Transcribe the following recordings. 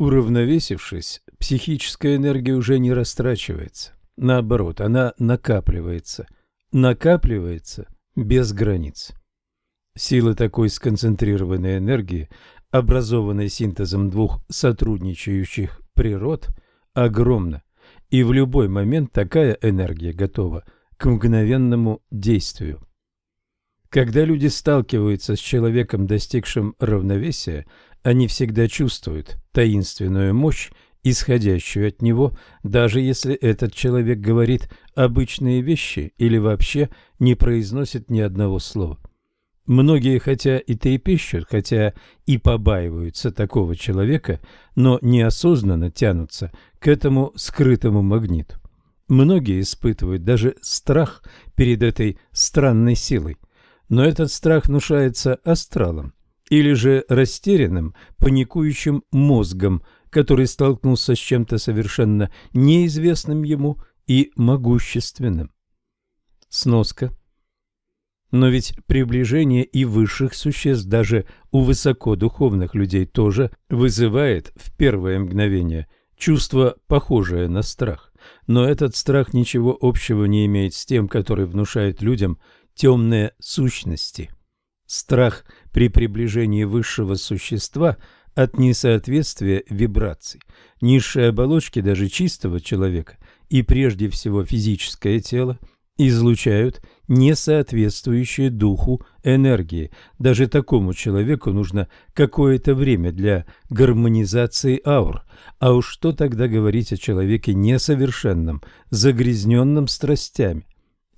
Уравновесившись, психическая энергия уже не растрачивается. Наоборот, она накапливается. Накапливается без границ. Сила такой сконцентрированной энергии, образованной синтезом двух сотрудничающих природ, огромна, и в любой момент такая энергия готова к мгновенному действию. Когда люди сталкиваются с человеком, достигшим равновесия, они всегда чувствуют таинственную мощь, исходящую от него, даже если этот человек говорит обычные вещи или вообще не произносит ни одного слова. Многие хотя и трепещут, хотя и побаиваются такого человека, но неосознанно тянутся к этому скрытому магниту. Многие испытывают даже страх перед этой странной силой, но этот страх внушается астралом, или же растерянным, паникующим мозгом, который столкнулся с чем-то совершенно неизвестным ему и могущественным. Сноска. Но ведь приближение и высших существ даже у высокодуховных людей тоже вызывает в первое мгновение чувство, похожее на страх. Но этот страх ничего общего не имеет с тем, который внушает людям темные сущности. Страх при приближении высшего существа от несоответствия вибраций, низшей оболочки даже чистого человека и прежде всего физическое тело излучают несоответствующие духу энергии. Даже такому человеку нужно какое-то время для гармонизации аур. А уж что тогда говорить о человеке несовершенном, загрязненном страстями?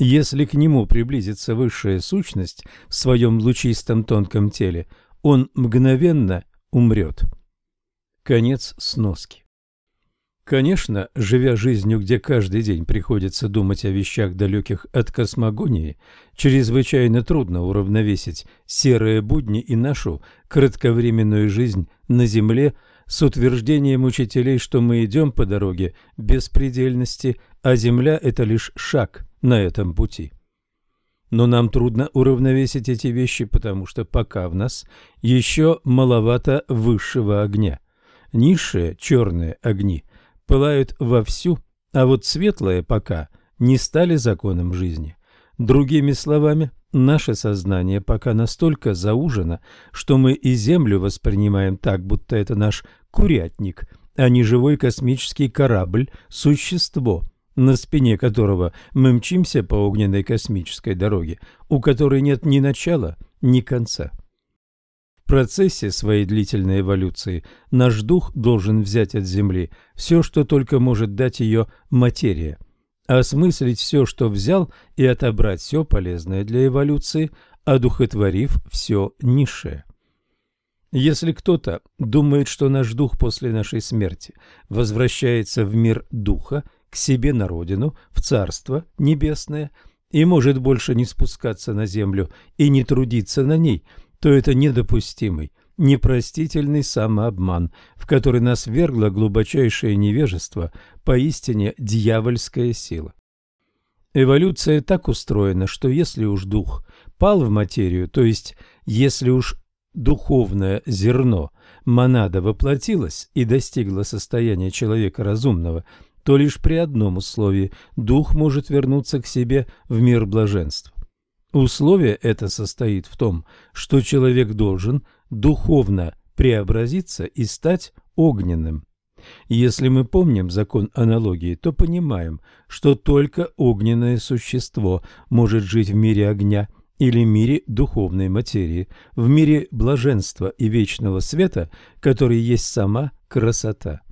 Если к нему приблизится высшая сущность в своем лучистом тонком теле, он мгновенно умрет. Конец сноски. Конечно, живя жизнью, где каждый день приходится думать о вещах, далеких от космогонии, чрезвычайно трудно уравновесить серые будни и нашу кратковременную жизнь на Земле с утверждением учителей, что мы идем по дороге беспредельности, а Земля – это лишь шаг на этом пути. Но нам трудно уравновесить эти вещи, потому что пока в нас еще маловато высшего огня. Низшие черные огни пылают вовсю, а вот светлые пока не стали законом жизни. Другими словами, наше сознание пока настолько заужено, что мы и Землю воспринимаем так, будто это наш курятник, а не живой космический корабль, существо, на спине которого мы мчимся по огненной космической дороге, у которой нет ни начала, ни конца. В процессе своей длительной эволюции наш дух должен взять от Земли все, что только может дать ее материя, осмыслить все, что взял, и отобрать все полезное для эволюции, одухотворив все низшее. Если кто-то думает, что наш дух после нашей смерти возвращается в мир духа к себе на родину, в Царство Небесное, и может больше не спускаться на землю и не трудиться на ней, то это недопустимый, непростительный самообман, в который нас вергло глубочайшее невежество, поистине дьявольская сила. Эволюция так устроена, что если уж дух пал в материю, то есть если уж духовное зерно монада воплотилась и достигла состояния человека разумного, то лишь при одном условии – дух может вернуться к себе в мир блаженства. Условие это состоит в том, что человек должен духовно преобразиться и стать огненным. Если мы помним закон аналогии, то понимаем, что только огненное существо может жить в мире огня или мире духовной материи, в мире блаженства и вечного света, который есть сама красота.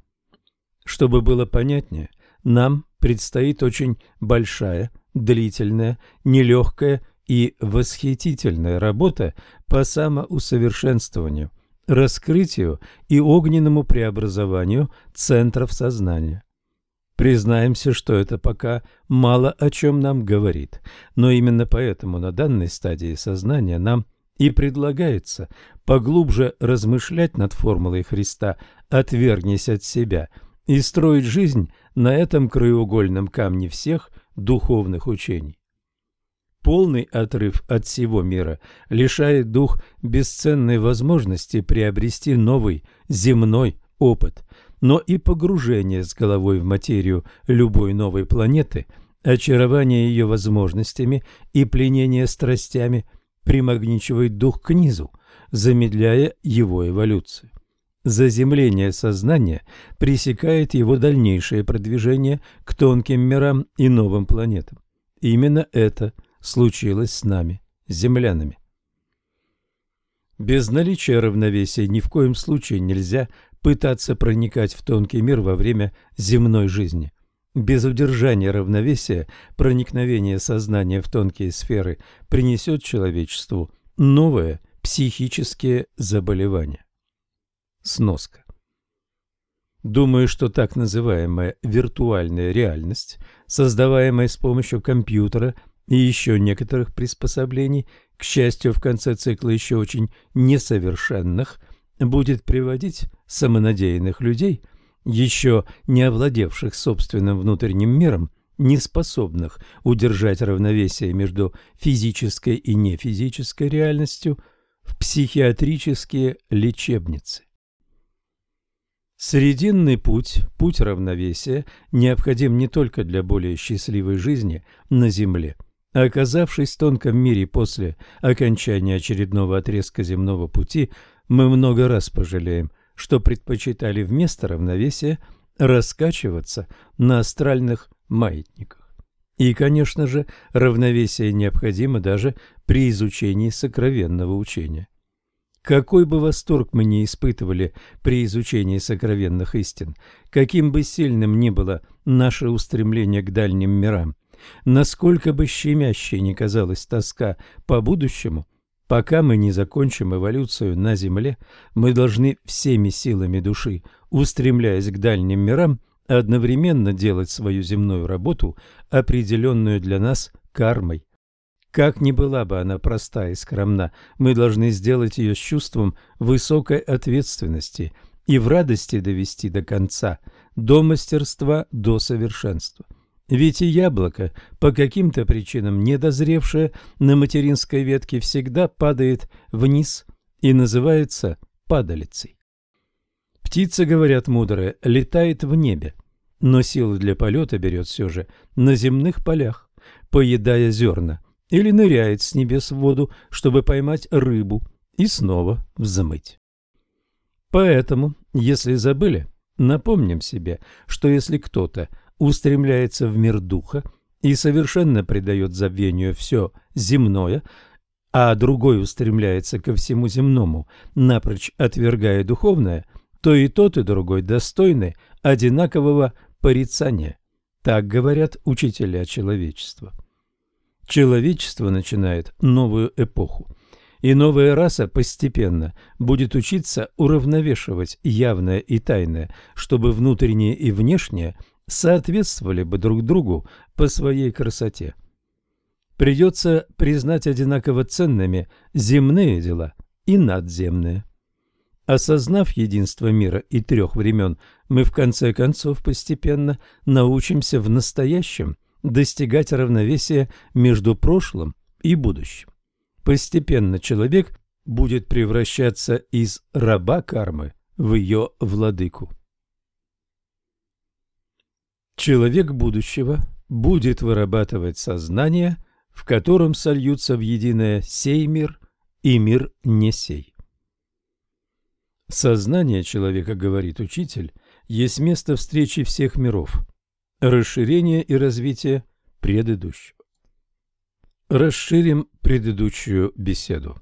Чтобы было понятнее, нам предстоит очень большая, длительная, нелегкая и восхитительная работа по самоусовершенствованию, раскрытию и огненному преобразованию центров сознания. Признаемся, что это пока мало о чем нам говорит, но именно поэтому на данной стадии сознания нам и предлагается поглубже размышлять над формулой Христа «отвергнись от себя» и строить жизнь на этом краеугольном камне всех духовных учений. Полный отрыв от всего мира лишает дух бесценной возможности приобрести новый земной опыт, но и погружение с головой в материю любой новой планеты, очарование ее возможностями и пленение страстями примагничивает дух к низу, замедляя его эволюцию. Заземление сознания пресекает его дальнейшее продвижение к тонким мирам и новым планетам. Именно это случилось с нами, землянами. Без наличия равновесия ни в коем случае нельзя пытаться проникать в тонкий мир во время земной жизни. Без удержания равновесия проникновение сознания в тонкие сферы принесет человечеству новые психические заболевания. Сноска. Думаю, что так называемая виртуальная реальность, создаваемая с помощью компьютера и еще некоторых приспособлений, к счастью, в конце цикла еще очень несовершенных, будет приводить самонадеянных людей, еще не овладевших собственным внутренним миром, не способных удержать равновесие между физической и нефизической реальностью, в психиатрические лечебницы. Срединный путь, путь равновесия, необходим не только для более счастливой жизни на Земле. Оказавшись в тонком мире после окончания очередного отрезка земного пути, мы много раз пожалеем, что предпочитали вместо равновесия раскачиваться на астральных маятниках. И, конечно же, равновесие необходимо даже при изучении сокровенного учения. Какой бы восторг мы ни испытывали при изучении сокровенных истин, каким бы сильным ни было наше устремление к дальним мирам, насколько бы щемящей ни казалась тоска по будущему, Пока мы не закончим эволюцию на Земле, мы должны всеми силами души, устремляясь к дальним мирам, одновременно делать свою земную работу, определенную для нас кармой. Как ни была бы она проста и скромна, мы должны сделать ее с чувством высокой ответственности и в радости довести до конца, до мастерства, до совершенства. Ведь и яблоко, по каким-то причинам недозревшее на материнской ветке, всегда падает вниз и называется падалицей. Птица, говорят мудрые, летает в небе, но силы для полета берет все же на земных полях, поедая зерна, или ныряет с небес в воду, чтобы поймать рыбу и снова взмыть. Поэтому, если забыли, напомним себе, что если кто-то устремляется в мир духа и совершенно предает забвению все земное, а другой устремляется ко всему земному, напрочь отвергая духовное, то и тот, и другой достойны одинакового порицания. Так говорят учителя человечества. Человечество начинает новую эпоху, и новая раса постепенно будет учиться уравновешивать явное и тайное, чтобы внутреннее и внешнее – соответствовали бы друг другу по своей красоте. Придется признать одинаково ценными земные дела и надземные. Осознав единство мира и трех времен, мы в конце концов постепенно научимся в настоящем достигать равновесия между прошлым и будущим. Постепенно человек будет превращаться из раба кармы в ее владыку. Человек будущего будет вырабатывать сознание, в котором сольются в единое сей мир и мир не сей. Сознание человека, говорит учитель, есть место встречи всех миров, расширение и развитие предыдущего. Расширим предыдущую беседу.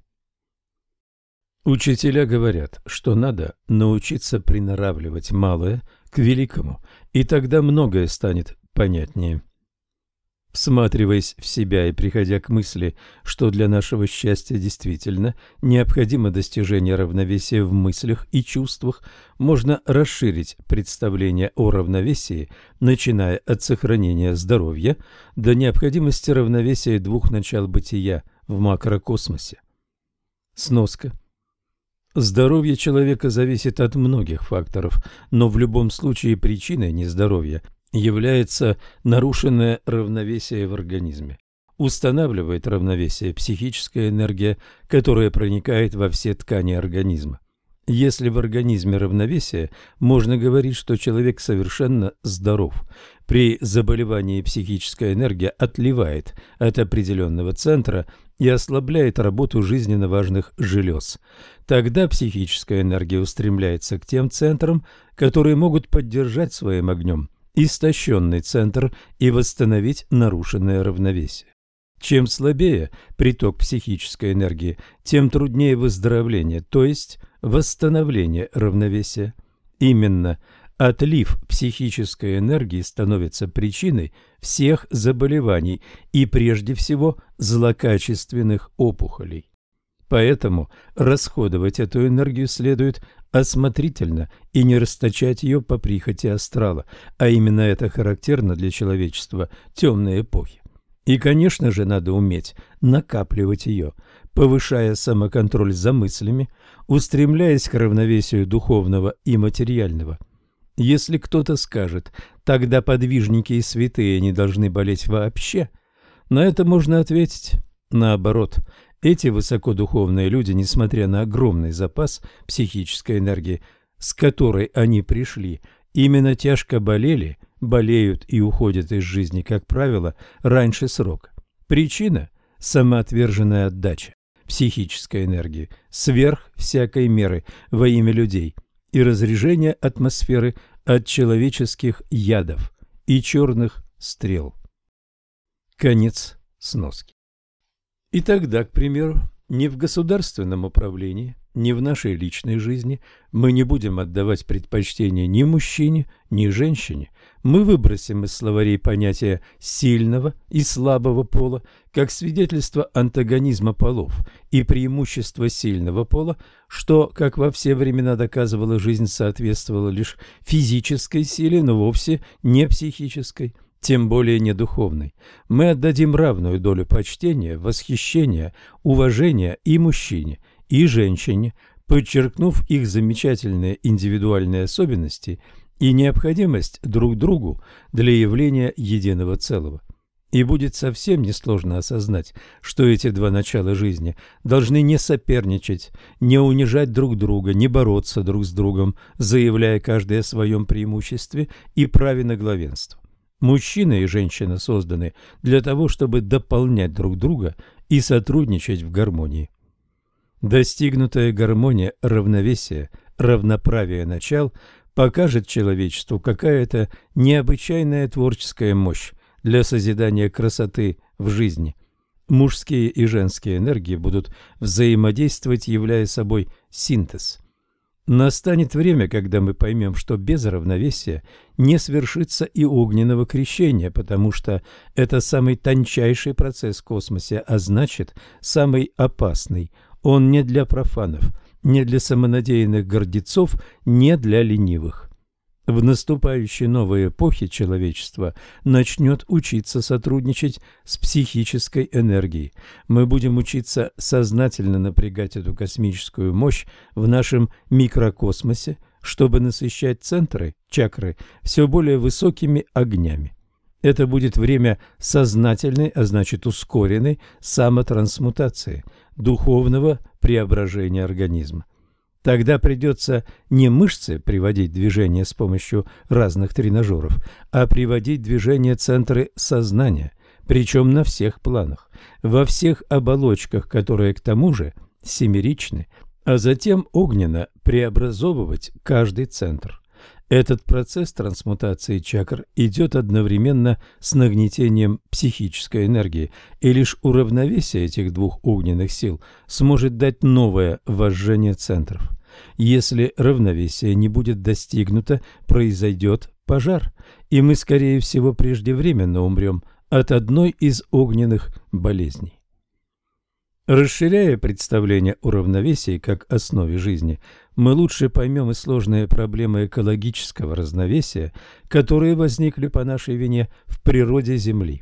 Учителя говорят, что надо научиться приноравливать малое к великому, и тогда многое станет понятнее. Всматриваясь в себя и приходя к мысли, что для нашего счастья действительно необходимо достижение равновесия в мыслях и чувствах, можно расширить представление о равновесии, начиная от сохранения здоровья до необходимости равновесия двух начал бытия в макрокосмосе. Сноска. Здоровье человека зависит от многих факторов, но в любом случае причиной нездоровья является нарушенное равновесие в организме. Устанавливает равновесие психическая энергия, которая проникает во все ткани организма. Если в организме равновесие, можно говорить, что человек совершенно здоров. При заболевании психическая энергия отливает от определенного центра и ослабляет работу жизненно важных желез. Тогда психическая энергия устремляется к тем центрам, которые могут поддержать своим огнем истощенный центр и восстановить нарушенное равновесие. Чем слабее приток психической энергии, тем труднее выздоровление, то есть восстановление равновесия. Именно отлив психической энергии становится причиной всех заболеваний и прежде всего злокачественных опухолей. Поэтому расходовать эту энергию следует осмотрительно и не расточать ее по прихоти астрала, а именно это характерно для человечества темной эпохи. И, конечно же, надо уметь накапливать ее, повышая самоконтроль за мыслями, устремляясь к равновесию духовного и материального. Если кто-то скажет, тогда подвижники и святые не должны болеть вообще, на это можно ответить наоборот. Эти высокодуховные люди, несмотря на огромный запас психической энергии, с которой они пришли, именно тяжко болели – болеют и уходят из жизни, как правило, раньше срока. Причина – самоотверженная отдача психической энергии сверх всякой меры во имя людей и разрежение атмосферы от человеческих ядов и черных стрел. Конец сноски. И тогда, к примеру, не в государственном управлении, ни в нашей личной жизни мы не будем отдавать предпочтение ни мужчине, ни женщине, мы выбросим из словарей понятия сильного и слабого пола как свидетельство антагонизма полов и преимущество сильного пола, что, как во все времена доказывала жизнь, соответствовало лишь физической силе, но вовсе не психической, тем более не духовной. Мы отдадим равную долю почтения, восхищения, уважения и мужчине, и женщине, подчеркнув их замечательные индивидуальные особенности – и необходимость друг другу для явления единого целого. И будет совсем несложно осознать, что эти два начала жизни должны не соперничать, не унижать друг друга, не бороться друг с другом, заявляя каждый о своем преимуществе и праве на главенство. Мужчина и женщина созданы для того, чтобы дополнять друг друга и сотрудничать в гармонии. Достигнутая гармония, равновесие, равноправие начал – покажет человечеству какая-то необычайная творческая мощь для созидания красоты в жизни. Мужские и женские энергии будут взаимодействовать, являя собой синтез. Настанет время, когда мы поймем, что без равновесия не свершится и огненного крещения, потому что это самый тончайший процесс в космосе, а значит, самый опасный. Он не для профанов – не для самонадеянных гордецов, не для ленивых. В наступающей новой эпохе человечество начнет учиться сотрудничать с психической энергией. Мы будем учиться сознательно напрягать эту космическую мощь в нашем микрокосмосе, чтобы насыщать центры, чакры, все более высокими огнями. Это будет время сознательной, а значит ускоренной самотрансмутации, духовного преображения организма. Тогда придется не мышцы приводить движение с помощью разных тренажеров, а приводить движение центры сознания, причем на всех планах, во всех оболочках, которые к тому же семеричны, а затем огненно преобразовывать каждый центр. Этот процесс трансмутации чакр идет одновременно с нагнетением психической энергии, и лишь уравновесие этих двух огненных сил сможет дать новое вожжение центров. Если равновесие не будет достигнуто, произойдет пожар, и мы, скорее всего, преждевременно умрем от одной из огненных болезней. Расширяя представление о равновесии как основе жизни, мы лучше поймем и сложные проблемы экологического разновесия, которые возникли по нашей вине в природе Земли.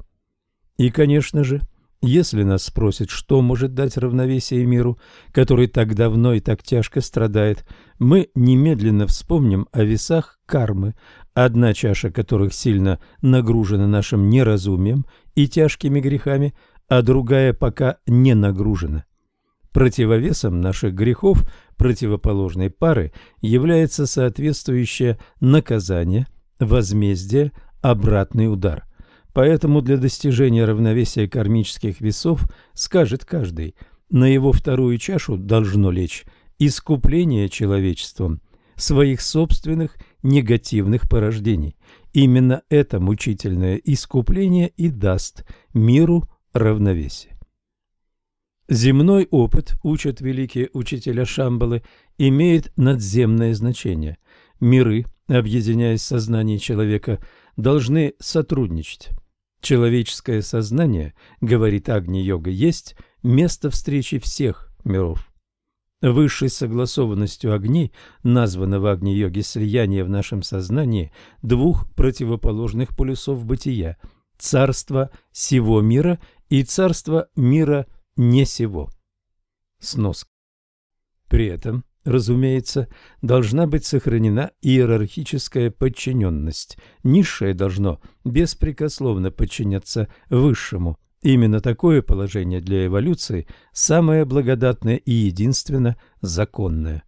И, конечно же, если нас спросят, что может дать равновесие миру, который так давно и так тяжко страдает, мы немедленно вспомним о весах кармы, одна чаша которых сильно нагружена нашим неразумием и тяжкими грехами – а другая пока не нагружена. Противовесом наших грехов противоположной пары является соответствующее наказание, возмездие, обратный удар. Поэтому для достижения равновесия кармических весов скажет каждый, на его вторую чашу должно лечь искупление человечеством своих собственных негативных порождений. Именно это мучительное искупление и даст миру равновесие. Земной опыт, учат великие учителя Шамбалы, имеет надземное значение. Миры, объединяясь в сознании человека, должны сотрудничать. Человеческое сознание, говорит Агни-йога, есть место встречи всех миров. Высшей согласованностью огней названо в Агни-йоге слияние в нашем сознании двух противоположных полюсов бытия – царство сего мира и царство мира не сего. Снос. При этом, разумеется, должна быть сохранена иерархическая подчиненность. Низшее должно беспрекословно подчиняться высшему. Именно такое положение для эволюции самое благодатное и единственно законное.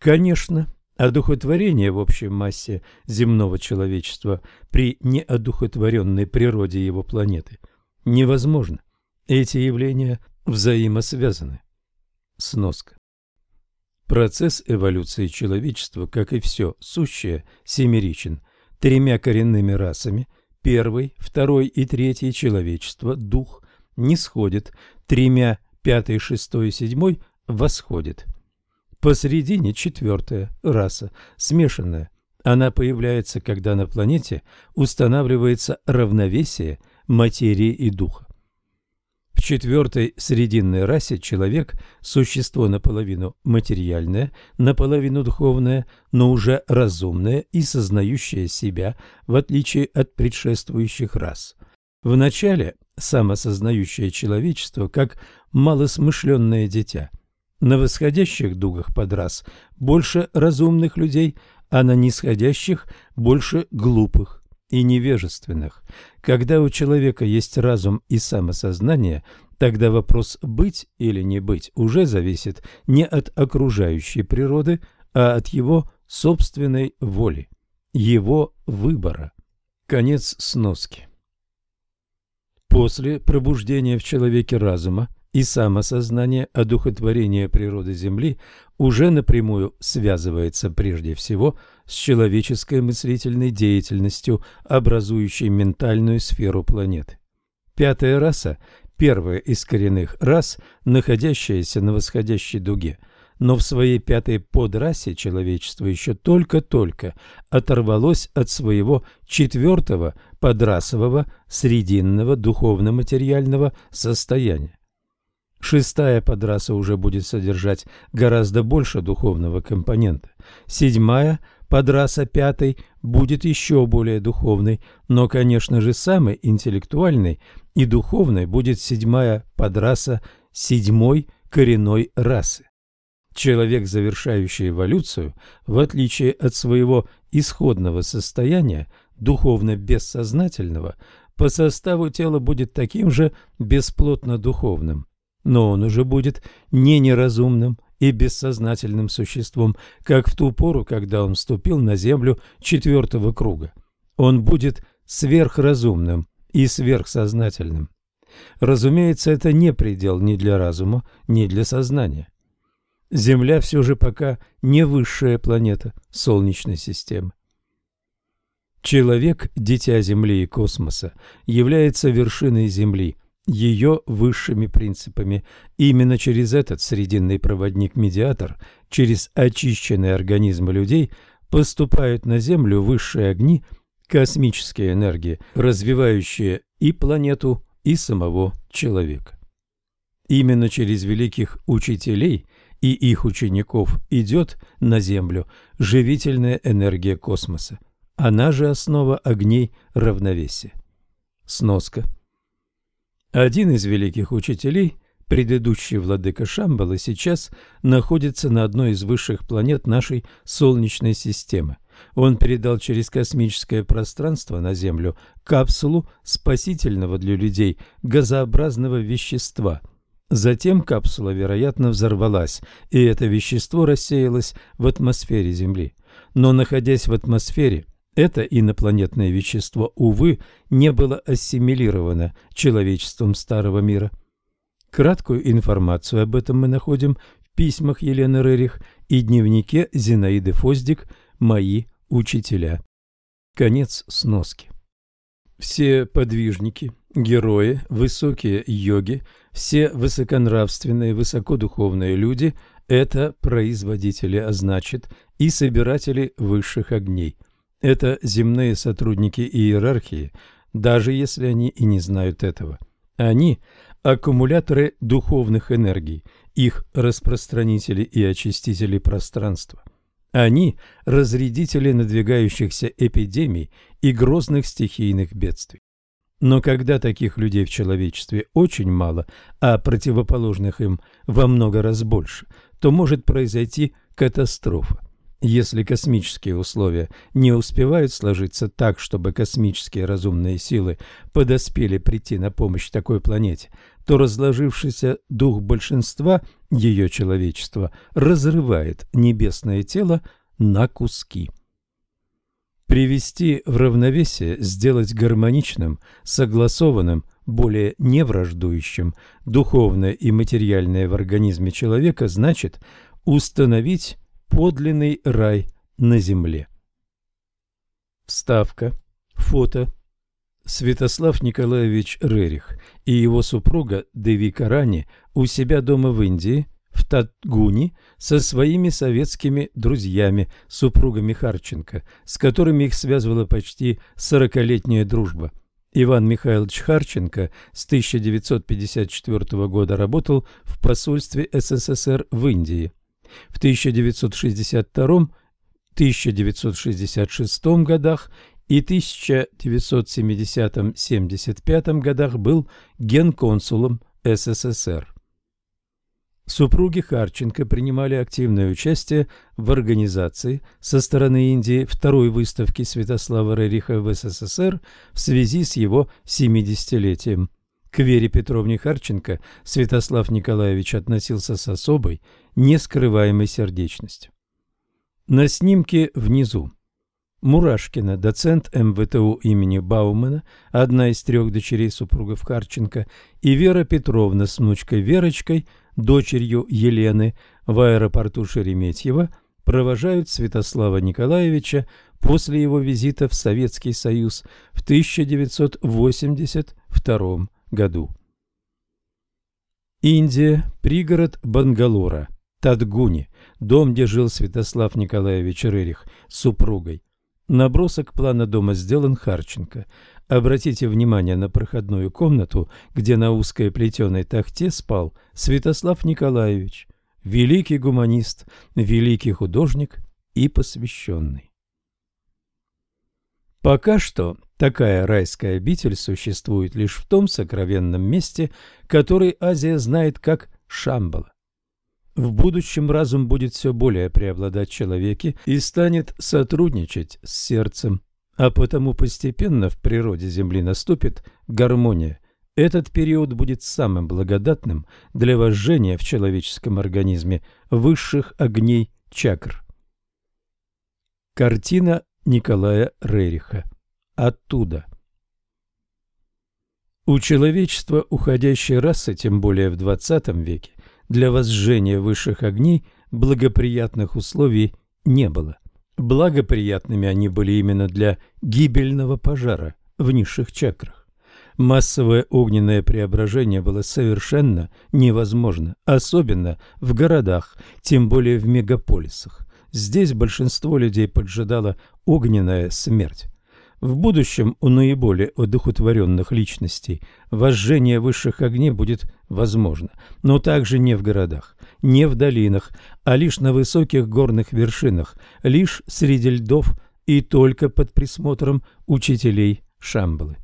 Конечно, одухотворение в общей массе земного человечества при неодухотворенной природе его планеты невозможно. Эти явления взаимосвязаны. Сноска. Процесс эволюции человечества, как и все сущее, семеричен тремя коренными расами. Первый, второй и третий человечество, дух, не сходит, тремя, пятый, шестой и седьмой восходит. Посредине четвертая раса, смешанная. Она появляется, когда на планете устанавливается равновесие материи и духа. В четвертой срединной расе человек – существо наполовину материальное, наполовину духовное, но уже разумное и сознающее себя, в отличие от предшествующих рас. В начале самосознающее человечество как малосмышленное дитя. На восходящих дугах подрас больше разумных людей, а на нисходящих больше глупых и невежественных. Когда у человека есть разум и самосознание, тогда вопрос быть или не быть уже зависит не от окружающей природы, а от его собственной воли, его выбора. Конец сноски. После пробуждения в человеке разума и самосознание одухотворения природы Земли уже напрямую связывается прежде всего с человеческой мыслительной деятельностью, образующей ментальную сферу планеты. Пятая раса – первая из коренных рас, находящаяся на восходящей дуге, но в своей пятой подрасе человечество еще только-только оторвалось от своего четвертого подрасового срединного духовно-материального состояния. Шестая подраса уже будет содержать гораздо больше духовного компонента. Седьмая подраса пятой будет еще более духовной, но, конечно же, самой интеллектуальной и духовной будет седьмая подраса седьмой коренной расы. Человек, завершающий эволюцию, в отличие от своего исходного состояния, духовно-бессознательного, по составу тела будет таким же бесплотно-духовным но он уже будет не неразумным и бессознательным существом, как в ту пору, когда он вступил на землю четвертого круга. Он будет сверхразумным и сверхсознательным. Разумеется, это не предел ни для разума, ни для сознания. Земля все же пока не высшая планета Солнечной системы. Человек, дитя Земли и космоса, является вершиной Земли – ее высшими принципами. Именно через этот срединный проводник-медиатор, через очищенные организмы людей, поступают на Землю высшие огни, космические энергии, развивающие и планету, и самого человека. Именно через великих учителей и их учеников идет на Землю живительная энергия космоса. Она же основа огней равновесия. Сноска – один из великих учителей, предыдущий владыка Шамбала, сейчас находится на одной из высших планет нашей Солнечной системы. Он передал через космическое пространство на Землю капсулу спасительного для людей газообразного вещества. Затем капсула, вероятно, взорвалась, и это вещество рассеялось в атмосфере Земли. Но, находясь в атмосфере, это инопланетное вещество, увы, не было ассимилировано человечеством Старого мира. Краткую информацию об этом мы находим в письмах Елены Рерих и дневнике Зинаиды Фоздик «Мои учителя». Конец сноски. Все подвижники, герои, высокие йоги, все высоконравственные, высокодуховные люди – это производители, а значит и собиратели высших огней. Это земные сотрудники иерархии, даже если они и не знают этого. Они – аккумуляторы духовных энергий, их распространители и очистители пространства. Они – разрядители надвигающихся эпидемий и грозных стихийных бедствий. Но когда таких людей в человечестве очень мало, а противоположных им во много раз больше, то может произойти катастрофа. Если космические условия не успевают сложиться так, чтобы космические разумные силы подоспели прийти на помощь такой планете, то разложившийся дух большинства ее человечества разрывает небесное тело на куски. Привести в равновесие, сделать гармоничным, согласованным, более невраждующим духовное и материальное в организме человека значит установить подлинный рай на земле. Вставка. Фото Святослав Николаевич Рерих и его супруга Девика Рани у себя дома в Индии, в Татгуни, со своими советскими друзьями, супругами Харченко, с которыми их связывала почти сорокалетняя дружба. Иван Михайлович Харченко с 1954 года работал в посольстве СССР в Индии. В 1962-1966 годах и 1970-75 годах был генконсулом СССР. Супруги Харченко принимали активное участие в организации со стороны Индии второй выставки Святослава Рериха в СССР в связи с его 70-летием. К Вере Петровне Харченко Святослав Николаевич относился с особой, нескрываемой сердечностью. На снимке внизу Мурашкина, доцент МВТУ имени Баумана, одна из трех дочерей супругов Харченко, и Вера Петровна с внучкой Верочкой, дочерью Елены, в аэропорту Шереметьево провожают Святослава Николаевича после его визита в Советский Союз в 1982 году. Индия, пригород Бангалора, Тадгуни, дом, где жил Святослав Николаевич Рерих с супругой. Набросок плана дома сделан Харченко. Обратите внимание на проходную комнату, где на узкой плетеной тахте спал Святослав Николаевич, великий гуманист, великий художник и посвященный. Пока что такая райская обитель существует лишь в том сокровенном месте, который Азия знает как Шамбала. В будущем разум будет все более преобладать человеке и станет сотрудничать с сердцем, а потому постепенно в природе Земли наступит гармония. Этот период будет самым благодатным для вожжения в человеческом организме высших огней чакр. Картина Николая Рериха. Оттуда. У человечества уходящей расы, тем более в XX веке, для возжжения высших огней благоприятных условий не было. Благоприятными они были именно для гибельного пожара в низших чакрах. Массовое огненное преображение было совершенно невозможно, особенно в городах, тем более в мегаполисах. Здесь большинство людей поджидала огненная смерть. В будущем у наиболее одухотворенных личностей возжжение высших огней будет возможно, но также не в городах, не в долинах, а лишь на высоких горных вершинах, лишь среди льдов и только под присмотром учителей Шамбалы.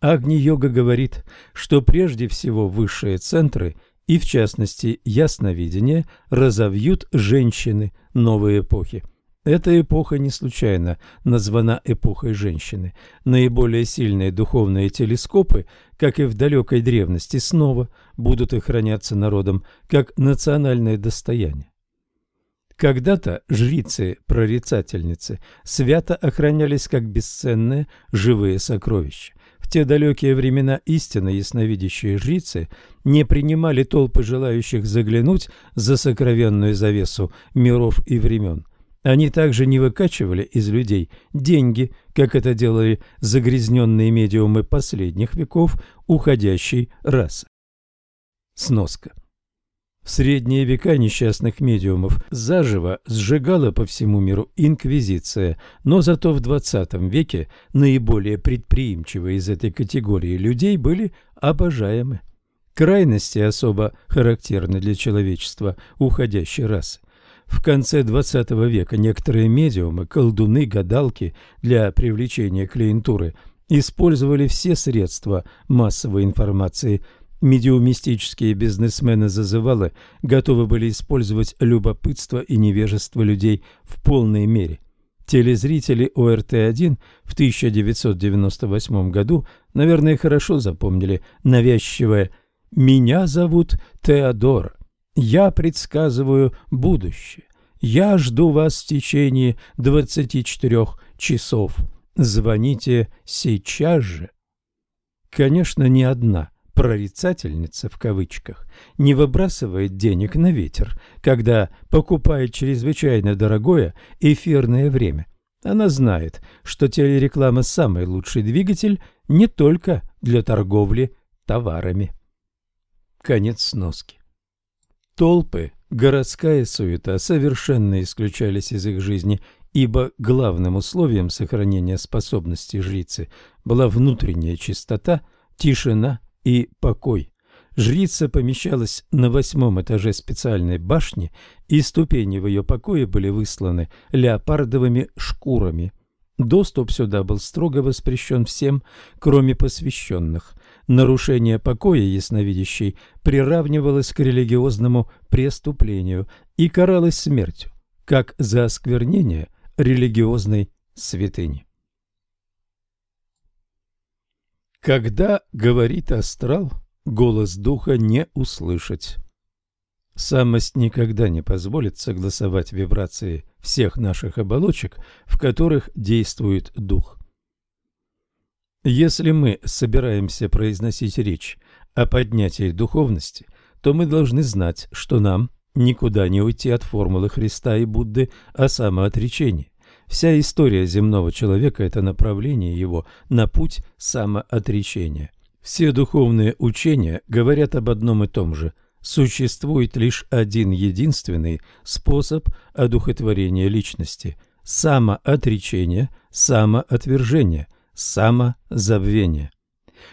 Агни-йога говорит, что прежде всего высшие центры и, в частности, ясновидение разовьют женщины новой эпохи. Эта эпоха не случайно названа эпохой женщины. Наиболее сильные духовные телескопы, как и в далекой древности, снова будут охраняться народом как национальное достояние. Когда-то жрицы-прорицательницы свято охранялись как бесценные живые сокровища. В те далекие времена истинно ясновидящие жрицы не принимали толпы желающих заглянуть за сокровенную завесу миров и времен. Они также не выкачивали из людей деньги, как это делали загрязненные медиумы последних веков уходящей расы. Сноска. В средние века несчастных медиумов заживо сжигала по всему миру инквизиция, но зато в XX веке наиболее предприимчивые из этой категории людей были обожаемы. Крайности особо характерны для человечества уходящей расы. В конце XX века некоторые медиумы, колдуны, гадалки для привлечения клиентуры использовали все средства массовой информации. Медиумистические бизнесмены-зазывалы готовы были использовать любопытство и невежество людей в полной мере. Телезрители ОРТ-1 в 1998 году, наверное, хорошо запомнили навязчивое «Меня зовут Теодор». Я предсказываю будущее. Я жду вас в течение 24 часов. Звоните сейчас же. Конечно, ни одна прорицательница в кавычках не выбрасывает денег на ветер, когда покупает чрезвычайно дорогое эфирное время. Она знает, что телереклама самый лучший двигатель не только для торговли товарами. Конец сноски. Толпы, городская суета совершенно исключались из их жизни, ибо главным условием сохранения способности жрицы была внутренняя чистота, тишина и покой. Жрица помещалась на восьмом этаже специальной башни, и ступени в ее покое были высланы леопардовыми шкурами. Доступ сюда был строго воспрещен всем, кроме посвященных. Нарушение покоя ясновидящей приравнивалось к религиозному преступлению и каралось смертью, как за осквернение религиозной святыни. Когда говорит астрал, голос духа не услышать. Самость никогда не позволит согласовать вибрации всех наших оболочек, в которых действует дух. Если мы собираемся произносить речь о поднятии духовности, то мы должны знать, что нам никуда не уйти от формулы Христа и Будды о самоотречении. Вся история земного человека – это направление его на путь самоотречения. Все духовные учения говорят об одном и том же – существует лишь один единственный способ одухотворения личности – самоотречение, самоотвержение – самозабвение.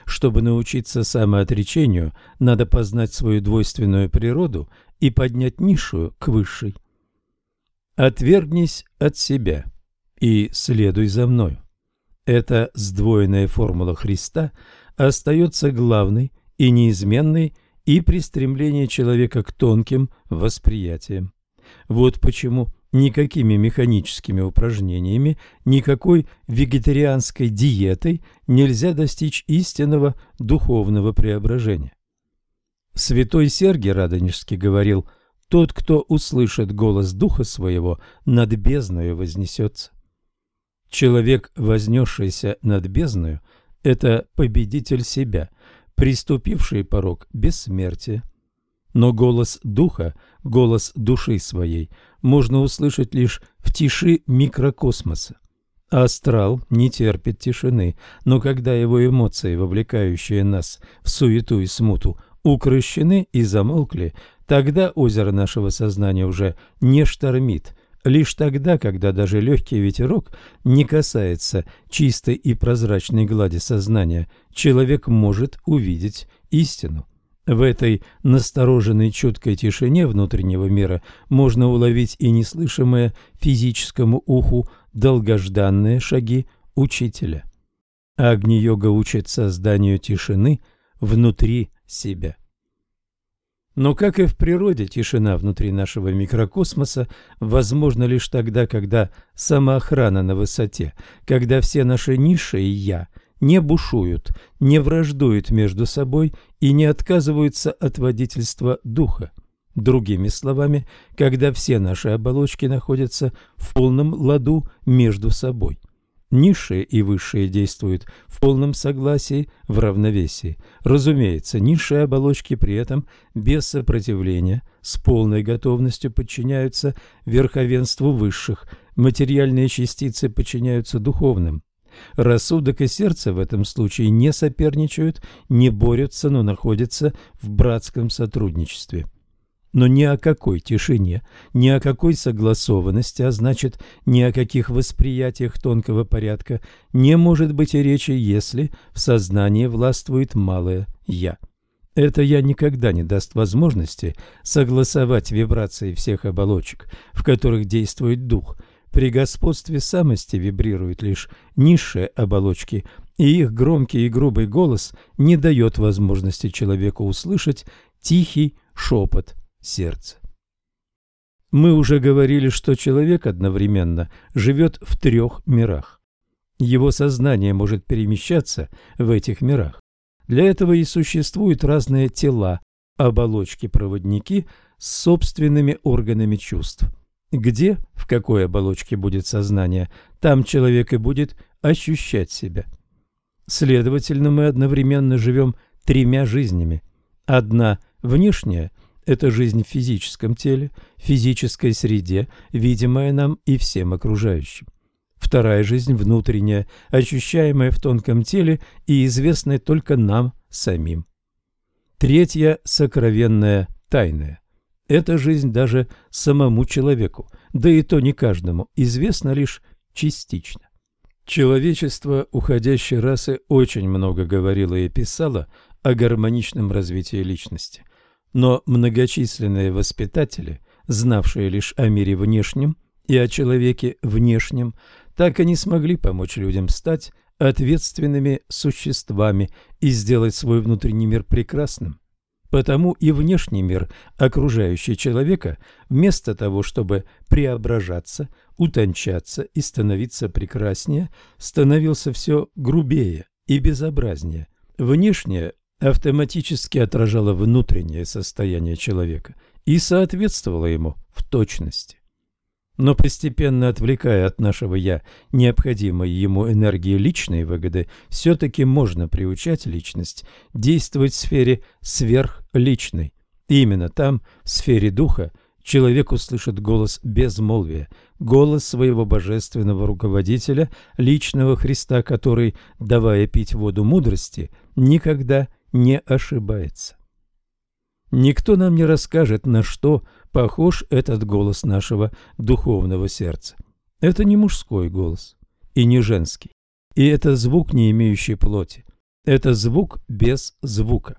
Чтобы научиться самоотречению, надо познать свою двойственную природу и поднять низшую к высшей. Отвергнись от себя и следуй за мною. Эта сдвоенная формула Христа остается главной и неизменной и при стремлении человека к тонким восприятиям. Вот почему никакими механическими упражнениями, никакой вегетарианской диетой нельзя достичь истинного духовного преображения. Святой Сергий Радонежский говорил, «Тот, кто услышит голос Духа Своего, над бездною вознесется». Человек, вознесшийся над бездною, это победитель себя, приступивший порог бессмертия. Но голос Духа, голос души своей – можно услышать лишь в тиши микрокосмоса. Астрал не терпит тишины, но когда его эмоции, вовлекающие нас в суету и смуту, укрощены и замолкли, тогда озеро нашего сознания уже не штормит. Лишь тогда, когда даже легкий ветерок не касается чистой и прозрачной глади сознания, человек может увидеть истину. В этой настороженной чуткой тишине внутреннего мира можно уловить и неслышимые физическому уху долгожданные шаги учителя. Агни-йога учит созданию тишины внутри себя. Но, как и в природе, тишина внутри нашего микрокосмоса возможна лишь тогда, когда самоохрана на высоте, когда все наши ниши и «я» не бушуют, не враждуют между собой и не отказываются от водительства духа. Другими словами, когда все наши оболочки находятся в полном ладу между собой. Низшие и высшие действуют в полном согласии, в равновесии. Разумеется, низшие оболочки при этом без сопротивления, с полной готовностью подчиняются верховенству высших, материальные частицы подчиняются духовным. Рассудок и сердце в этом случае не соперничают, не борются, но находятся в братском сотрудничестве. Но ни о какой тишине, ни о какой согласованности, а значит, ни о каких восприятиях тонкого порядка не может быть и речи, если в сознании властвует малое «я». Это «я» никогда не даст возможности согласовать вибрации всех оболочек, в которых действует дух. При господстве самости вибрируют лишь низшие оболочки, и их громкий и грубый голос не дает возможности человеку услышать тихий шепот сердце. Мы уже говорили, что человек одновременно живет в трех мирах. Его сознание может перемещаться в этих мирах. Для этого и существуют разные тела, оболочки-проводники с собственными органами чувств. Где, в какой оболочке будет сознание, там человек и будет ощущать себя. Следовательно, мы одновременно живем тремя жизнями. Одна внешняя – это жизнь в физическом теле, физической среде, видимая нам и всем окружающим. Вторая жизнь внутренняя, ощущаемая в тонком теле и известная только нам самим. Третья – сокровенная, тайная. Эта жизнь даже самому человеку, да и то не каждому, известна лишь частично. Человечество уходящей расы очень много говорило и писало о гармоничном развитии личности – но многочисленные воспитатели, знавшие лишь о мире внешнем и о человеке внешнем, так и не смогли помочь людям стать ответственными существами и сделать свой внутренний мир прекрасным. Потому и внешний мир, окружающий человека, вместо того, чтобы преображаться, утончаться и становиться прекраснее, становился все грубее и безобразнее. Внешнее автоматически отражала внутреннее состояние человека и соответствовала ему в точности. Но постепенно отвлекая от нашего «я» необходимой ему энергии личной выгоды, все-таки можно приучать личность действовать в сфере сверхличной. И именно там, в сфере духа, человек услышит голос безмолвия, голос своего божественного руководителя, личного Христа, который, давая пить воду мудрости, никогда не ошибается. Никто нам не расскажет, на что похож этот голос нашего духовного сердца. Это не мужской голос и не женский. И это звук, не имеющий плоти. Это звук без звука.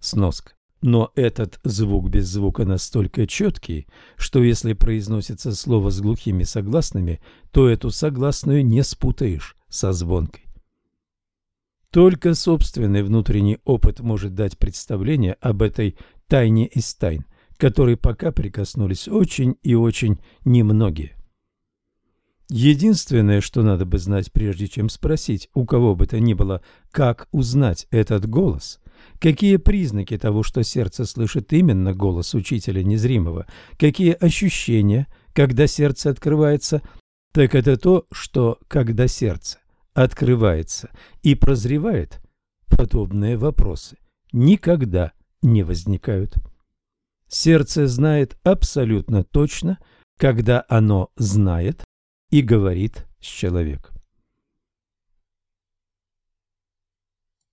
Сноска. Но этот звук без звука настолько четкий, что если произносится слово с глухими согласными, то эту согласную не спутаешь со звонкой. Только собственный внутренний опыт может дать представление об этой тайне из тайн, которой пока прикоснулись очень и очень немногие. Единственное, что надо бы знать, прежде чем спросить у кого бы то ни было, как узнать этот голос, какие признаки того, что сердце слышит именно голос учителя незримого, какие ощущения, когда сердце открывается, так это то, что когда сердце открывается и прозревает, подобные вопросы никогда не возникают. Сердце знает абсолютно точно, когда оно знает и говорит с человеком.